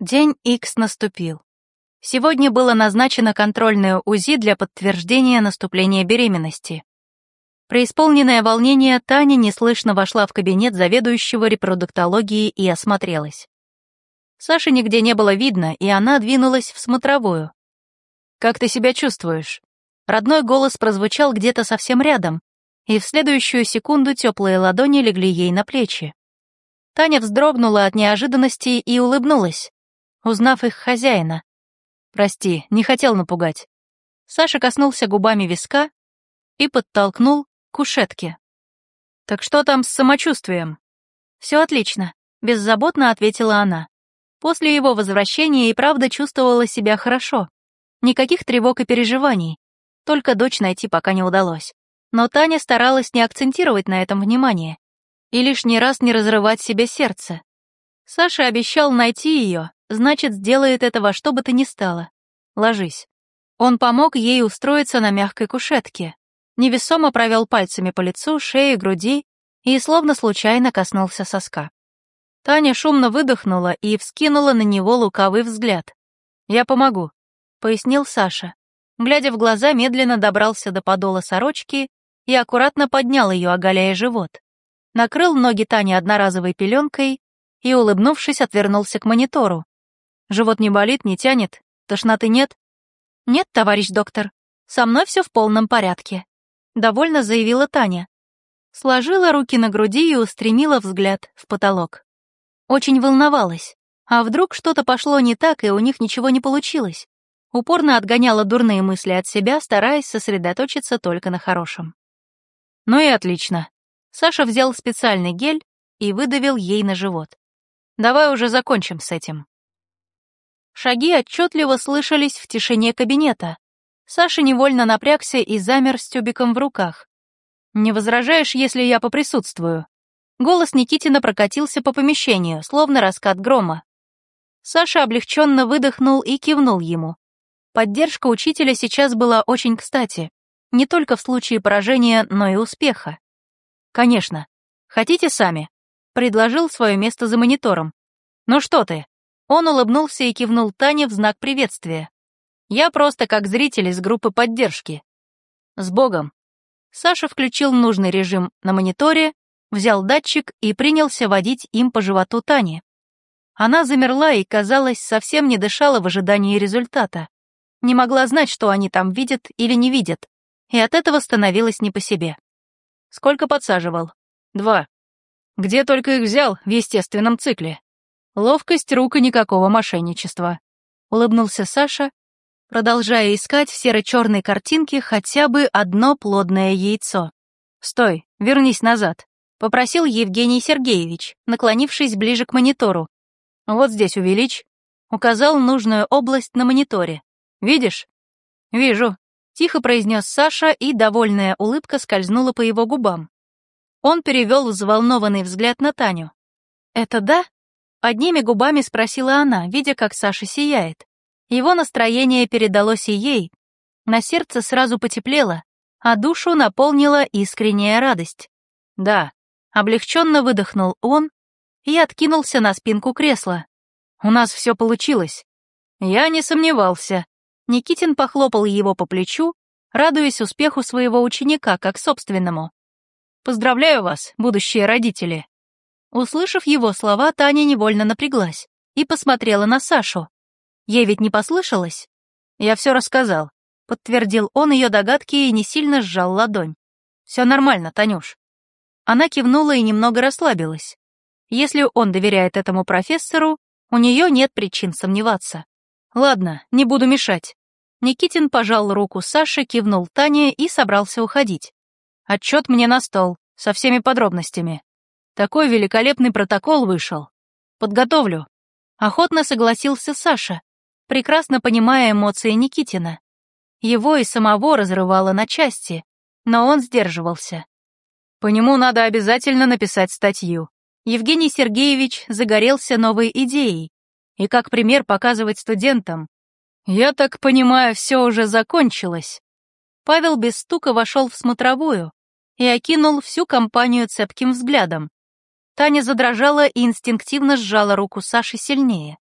День Икс наступил. Сегодня было назначено контрольное УЗИ для подтверждения наступления беременности. Преисполненное волнение Таня неслышно вошла в кабинет заведующего репродуктологии и осмотрелась. Саши нигде не было видно, и она двинулась в смотровую. «Как ты себя чувствуешь?» Родной голос прозвучал где-то совсем рядом, и в следующую секунду теплые ладони легли ей на плечи. Таня вздрогнула от неожиданности и улыбнулась, узнав их хозяина. «Прости, не хотел напугать». Саша коснулся губами виска и подтолкнул к кушетке. «Так что там с самочувствием?» «Все отлично», — беззаботно ответила она. После его возвращения и правда чувствовала себя хорошо. Никаких тревог и переживаний. Только дочь найти пока не удалось. Но Таня старалась не акцентировать на этом внимание и лишний раз не разрывать себе сердце. Саша обещал найти ее, значит, сделает это во что бы то ни стало. Ложись. Он помог ей устроиться на мягкой кушетке, невесомо провел пальцами по лицу, шее, груди и словно случайно коснулся соска. Таня шумно выдохнула и вскинула на него лукавый взгляд. «Я помогу», — пояснил Саша. Глядя в глаза, медленно добрался до подола сорочки и аккуратно поднял ее, оголяя живот. Накрыл ноги Тани одноразовой пеленкой и, улыбнувшись, отвернулся к монитору. Живот не болит, не тянет, тошноты нет? Нет, товарищ доктор, со мной все в полном порядке. Довольно заявила Таня. Сложила руки на груди и устремила взгляд в потолок. Очень волновалась. А вдруг что-то пошло не так, и у них ничего не получилось? Упорно отгоняла дурные мысли от себя, стараясь сосредоточиться только на хорошем. Ну и отлично. Саша взял специальный гель и выдавил ей на живот. Давай уже закончим с этим. Шаги отчетливо слышались в тишине кабинета. Саша невольно напрягся и замер с тюбиком в руках. «Не возражаешь, если я поприсутствую?» Голос Никитина прокатился по помещению, словно раскат грома. Саша облегченно выдохнул и кивнул ему. Поддержка учителя сейчас была очень кстати не только в случае поражения, но и успеха. «Конечно. Хотите сами?» — предложил свое место за монитором. «Ну что ты?» Он улыбнулся и кивнул Тане в знак приветствия. «Я просто как зритель из группы поддержки». «С Богом!» Саша включил нужный режим на мониторе, взял датчик и принялся водить им по животу Тани. Она замерла и, казалось, совсем не дышала в ожидании результата. Не могла знать, что они там видят или не видят и от этого становилось не по себе. Сколько подсаживал? Два. Где только их взял в естественном цикле? Ловкость рук и никакого мошенничества. Улыбнулся Саша, продолжая искать в серо-черной картинке хотя бы одно плодное яйцо. «Стой, вернись назад», — попросил Евгений Сергеевич, наклонившись ближе к монитору. «Вот здесь увеличь», — указал нужную область на мониторе. «Видишь?» «Вижу», Тихо произнес Саша, и довольная улыбка скользнула по его губам. Он перевел взволнованный взгляд на Таню. «Это да?» Одними губами спросила она, видя, как Саша сияет. Его настроение передалось и ей. На сердце сразу потеплело, а душу наполнила искренняя радость. «Да», — облегченно выдохнул он и откинулся на спинку кресла. «У нас все получилось». Я не сомневался. Никитин похлопал его по плечу, радуясь успеху своего ученика как собственному. «Поздравляю вас, будущие родители!» Услышав его слова, Таня невольно напряглась и посмотрела на Сашу. Ей ведь не послышалось? Я все рассказал. Подтвердил он ее догадки и не сильно сжал ладонь. Все нормально, Танюш. Она кивнула и немного расслабилась. Если он доверяет этому профессору, у нее нет причин сомневаться. Ладно, не буду мешать. Никитин пожал руку Саши, кивнул Тане и собрался уходить. Отчет мне на стол, со всеми подробностями. Такой великолепный протокол вышел. Подготовлю. Охотно согласился Саша, прекрасно понимая эмоции Никитина. Его и самого разрывало на части, но он сдерживался. По нему надо обязательно написать статью. Евгений Сергеевич загорелся новой идеей, и как пример показывать студентам, «Я так понимаю, все уже закончилось». Павел без стука вошел в смотровую и окинул всю компанию цепким взглядом. Таня задрожала и инстинктивно сжала руку Саши сильнее.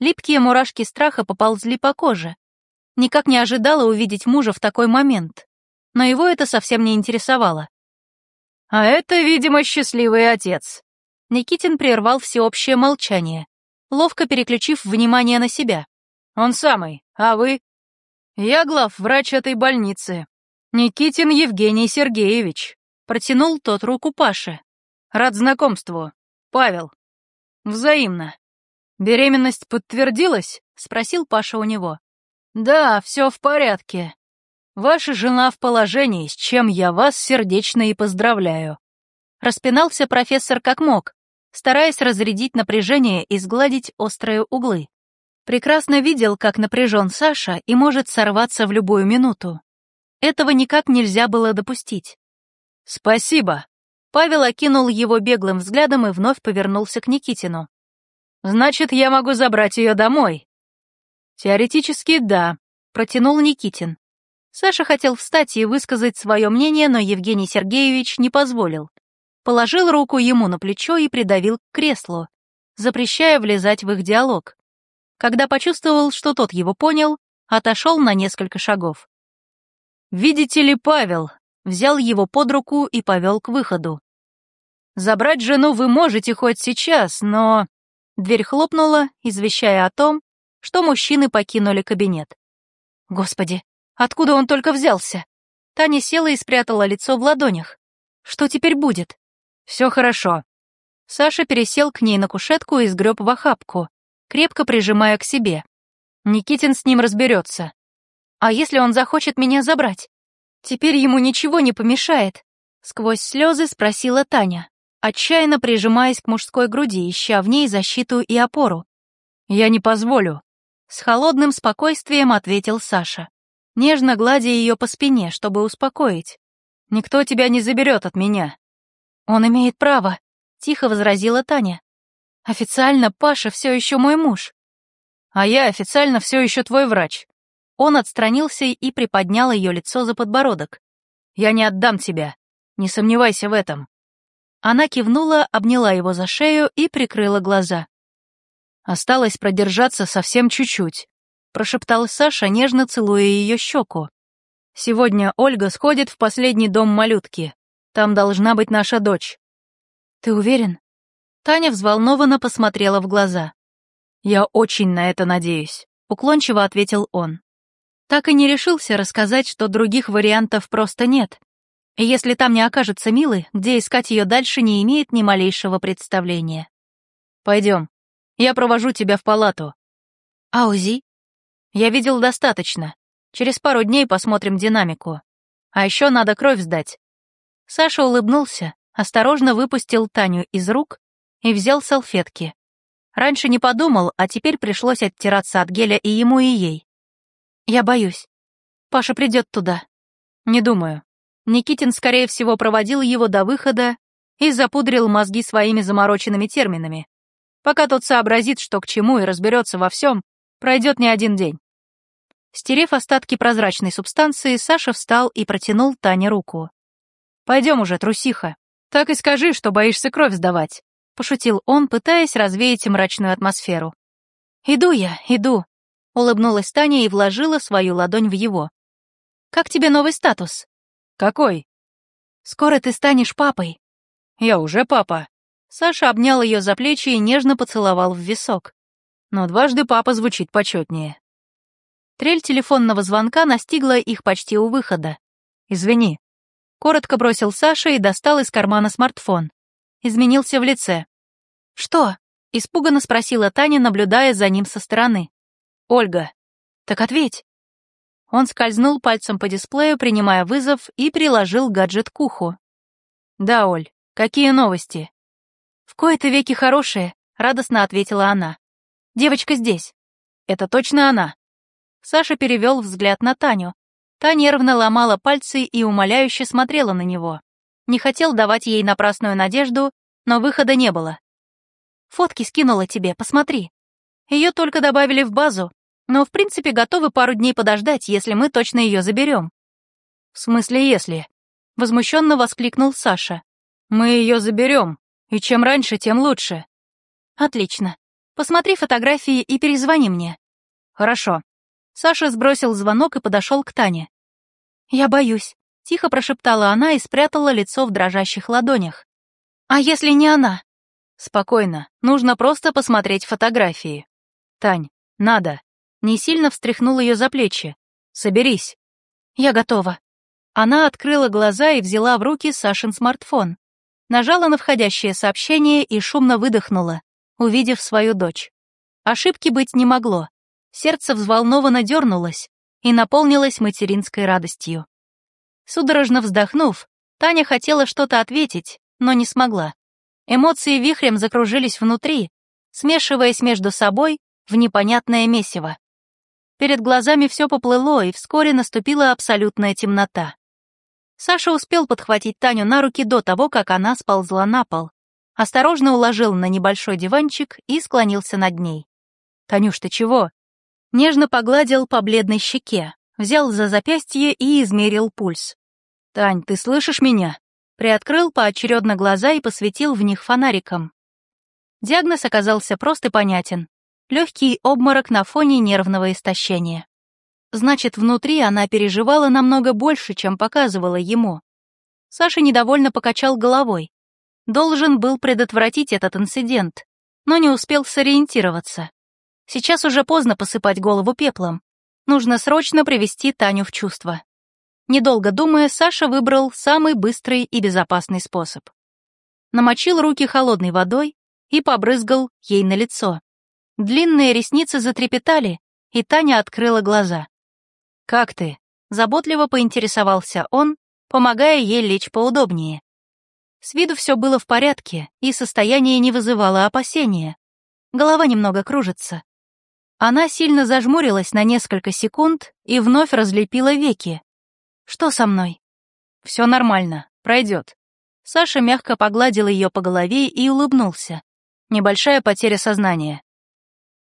Липкие мурашки страха поползли по коже. Никак не ожидала увидеть мужа в такой момент, но его это совсем не интересовало. «А это, видимо, счастливый отец». Никитин прервал всеобщее молчание, ловко переключив внимание на себя. «Он самый, а вы?» «Я главврач этой больницы. Никитин Евгений Сергеевич». Протянул тот руку Паше. «Рад знакомству. Павел». «Взаимно». «Беременность подтвердилась?» — спросил Паша у него. «Да, все в порядке. Ваша жена в положении, с чем я вас сердечно и поздравляю». Распинался профессор как мог, стараясь разрядить напряжение и сгладить острые углы. Прекрасно видел, как напряжен Саша и может сорваться в любую минуту. Этого никак нельзя было допустить. «Спасибо!» Павел окинул его беглым взглядом и вновь повернулся к Никитину. «Значит, я могу забрать ее домой?» «Теоретически, да», — протянул Никитин. Саша хотел встать и высказать свое мнение, но Евгений Сергеевич не позволил. Положил руку ему на плечо и придавил к креслу, запрещая влезать в их диалог. Когда почувствовал, что тот его понял, отошел на несколько шагов. «Видите ли, Павел, взял его под руку и повел к выходу. «Забрать жену вы можете хоть сейчас, но...» Дверь хлопнула, извещая о том, что мужчины покинули кабинет. «Господи, откуда он только взялся?» Таня села и спрятала лицо в ладонях. «Что теперь будет?» «Все хорошо». Саша пересел к ней на кушетку и сгреб в охапку, крепко прижимая к себе. Никитин с ним разберется. «А если он захочет меня забрать?» Теперь ему ничего не помешает. Сквозь слезы спросила Таня, отчаянно прижимаясь к мужской груди, ища в ней защиту и опору. «Я не позволю», — с холодным спокойствием ответил Саша, нежно гладя ее по спине, чтобы успокоить. «Никто тебя не заберет от меня». «Он имеет право», — тихо возразила Таня. «Официально Паша все еще мой муж». «А я официально все еще твой врач», он отстранился и приподнял ее лицо за подбородок. «Я не отдам тебя. Не сомневайся в этом». Она кивнула, обняла его за шею и прикрыла глаза. «Осталось продержаться совсем чуть-чуть», — прошептал Саша, нежно целуя ее щеку. «Сегодня Ольга сходит в последний дом малютки. Там должна быть наша дочь». «Ты уверен?» Таня взволнованно посмотрела в глаза. «Я очень на это надеюсь», — уклончиво ответил он так и не решился рассказать, что других вариантов просто нет. И если там не окажется Милы, где искать ее дальше не имеет ни малейшего представления. Пойдем, я провожу тебя в палату. А УЗИ? Я видел достаточно. Через пару дней посмотрим динамику. А еще надо кровь сдать. Саша улыбнулся, осторожно выпустил Таню из рук и взял салфетки. Раньше не подумал, а теперь пришлось оттираться от геля и ему, и ей. Я боюсь. Паша придет туда. Не думаю. Никитин, скорее всего, проводил его до выхода и запудрил мозги своими замороченными терминами. Пока тот сообразит, что к чему, и разберется во всем, пройдет не один день. Стерев остатки прозрачной субстанции, Саша встал и протянул Тане руку. «Пойдем уже, трусиха. Так и скажи, что боишься кровь сдавать», — пошутил он, пытаясь развеять мрачную атмосферу. «Иду я, иду», Улыбнулась Таня и вложила свою ладонь в его. «Как тебе новый статус?» «Какой?» «Скоро ты станешь папой». «Я уже папа». Саша обнял ее за плечи и нежно поцеловал в висок. Но дважды папа звучит почетнее. Трель телефонного звонка настигла их почти у выхода. «Извини». Коротко бросил Саша и достал из кармана смартфон. Изменился в лице. «Что?» — испуганно спросила Таня, наблюдая за ним со стороны. «Ольга, так ответь!» Он скользнул пальцем по дисплею, принимая вызов, и приложил гаджет к уху. «Да, Оль, какие новости?» «В кои-то веки хорошие», — радостно ответила она. «Девочка здесь». «Это точно она?» Саша перевел взгляд на Таню. Та нервно ломала пальцы и умоляюще смотрела на него. Не хотел давать ей напрасную надежду, но выхода не было. «Фотки скинула тебе, посмотри. Ее только добавили в базу, но, в принципе, готовы пару дней подождать, если мы точно ее заберем. В смысле, если? Возмущенно воскликнул Саша. Мы ее заберем, и чем раньше, тем лучше. Отлично. Посмотри фотографии и перезвони мне». «Хорошо». Саша сбросил звонок и подошел к Тане. «Я боюсь», — тихо прошептала она и спрятала лицо в дрожащих ладонях. «А если не она?» «Спокойно, нужно просто посмотреть фотографии». «Тань, надо». Не сильно встряхнул ее за плечи. «Соберись». «Я готова». Она открыла глаза и взяла в руки Сашин смартфон. Нажала на входящее сообщение и шумно выдохнула, увидев свою дочь. Ошибки быть не могло. Сердце взволнованно дернулось и наполнилось материнской радостью. Судорожно вздохнув, Таня хотела что-то ответить, но не смогла. Эмоции вихрем закружились внутри, смешиваясь между собой в непонятное месиво. Перед глазами все поплыло, и вскоре наступила абсолютная темнота. Саша успел подхватить Таню на руки до того, как она сползла на пол. Осторожно уложил на небольшой диванчик и склонился над ней. «Танюш, ты чего?» Нежно погладил по бледной щеке, взял за запястье и измерил пульс. «Тань, ты слышишь меня?» Приоткрыл поочередно глаза и посветил в них фонариком. Диагноз оказался прост и понятен. Легкий обморок на фоне нервного истощения. Значит, внутри она переживала намного больше, чем показывала ему. Саша недовольно покачал головой. Должен был предотвратить этот инцидент, но не успел сориентироваться. Сейчас уже поздно посыпать голову пеплом. Нужно срочно привести Таню в чувство. Недолго думая, Саша выбрал самый быстрый и безопасный способ. Намочил руки холодной водой и побрызгал ей на лицо. Длинные ресницы затрепетали, и Таня открыла глаза. «Как ты?» — заботливо поинтересовался он, помогая ей лечь поудобнее. С виду все было в порядке, и состояние не вызывало опасения. Голова немного кружится. Она сильно зажмурилась на несколько секунд и вновь разлепила веки, что со мной? Все нормально, пройдет. Саша мягко погладил ее по голове и улыбнулся. Небольшая потеря сознания.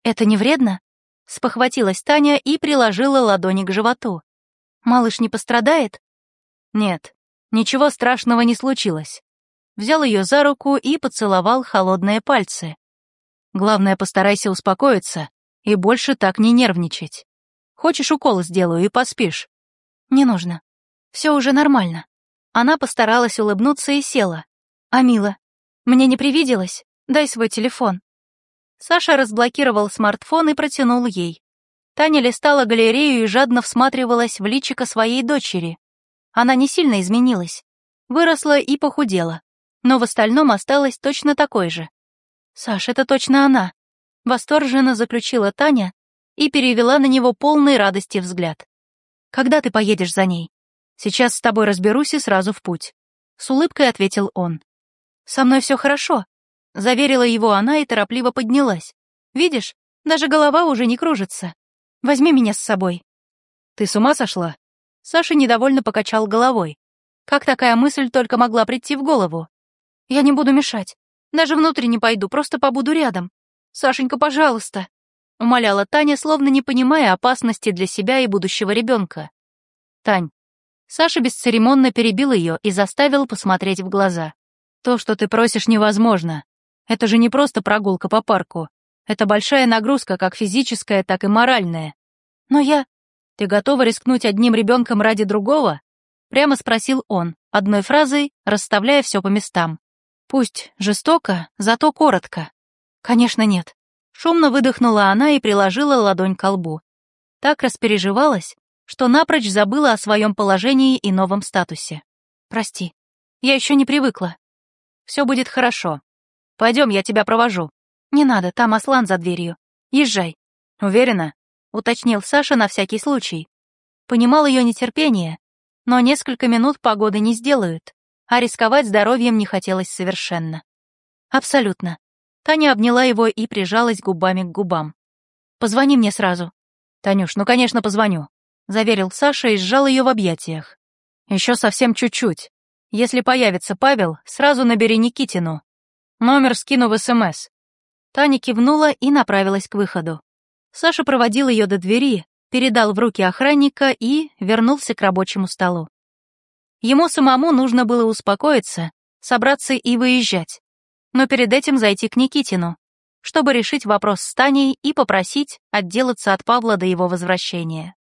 Это не вредно? Спохватилась Таня и приложила ладони к животу. Малыш не пострадает? Нет, ничего страшного не случилось. Взял ее за руку и поцеловал холодные пальцы. Главное, постарайся успокоиться и больше так не нервничать. Хочешь, укол сделаю и поспишь? Не нужно. Все уже нормально. Она постаралась улыбнуться и села. А Мила? Мне не привиделось? Дай свой телефон. Саша разблокировал смартфон и протянул ей. Таня листала галерею и жадно всматривалась в личико своей дочери. Она не сильно изменилась. Выросла и похудела. Но в остальном осталась точно такой же. «Саш, это точно она!» Восторженно заключила Таня и перевела на него полный радости взгляд. «Когда ты поедешь за ней?» Сейчас с тобой разберусь и сразу в путь», — с улыбкой ответил он. «Со мной все хорошо», — заверила его она и торопливо поднялась. «Видишь, даже голова уже не кружится. Возьми меня с собой». «Ты с ума сошла?» Саша недовольно покачал головой. Как такая мысль только могла прийти в голову? «Я не буду мешать. Даже внутрь не пойду, просто побуду рядом. Сашенька, пожалуйста», — умоляла Таня, словно не понимая опасности для себя и будущего ребенка. «Тань, Саша бесцеремонно перебил ее и заставил посмотреть в глаза. «То, что ты просишь, невозможно. Это же не просто прогулка по парку. Это большая нагрузка, как физическая, так и моральная. Но я... Ты готова рискнуть одним ребенком ради другого?» Прямо спросил он, одной фразой расставляя все по местам. Пусть жестоко, зато коротко. Конечно, нет. Шумно выдохнула она и приложила ладонь к лбу. Так распереживалась, что напрочь забыла о своем положении и новом статусе. Прости, я еще не привыкла. Все будет хорошо. Пойдем, я тебя провожу. Не надо, там Аслан за дверью. Езжай. Уверена? Уточнил Саша на всякий случай. Понимал ее нетерпение, но несколько минут погоды не сделают, а рисковать здоровьем не хотелось совершенно. Абсолютно. Таня обняла его и прижалась губами к губам. «Позвони мне сразу». «Танюш, ну, конечно, позвоню заверил Саша и сжал ее в объятиях. Еще совсем чуть-чуть. Если появится Павел, сразу набери Никитину. Номер скину в СМС. Таня кивнула и направилась к выходу. Саша проводил ее до двери, передал в руки охранника и вернулся к рабочему столу. Ему самому нужно было успокоиться, собраться и выезжать. Но перед этим зайти к Никитину. чтобы решить вопрос с Таней и попросить отделаться от Павла до его возвращения.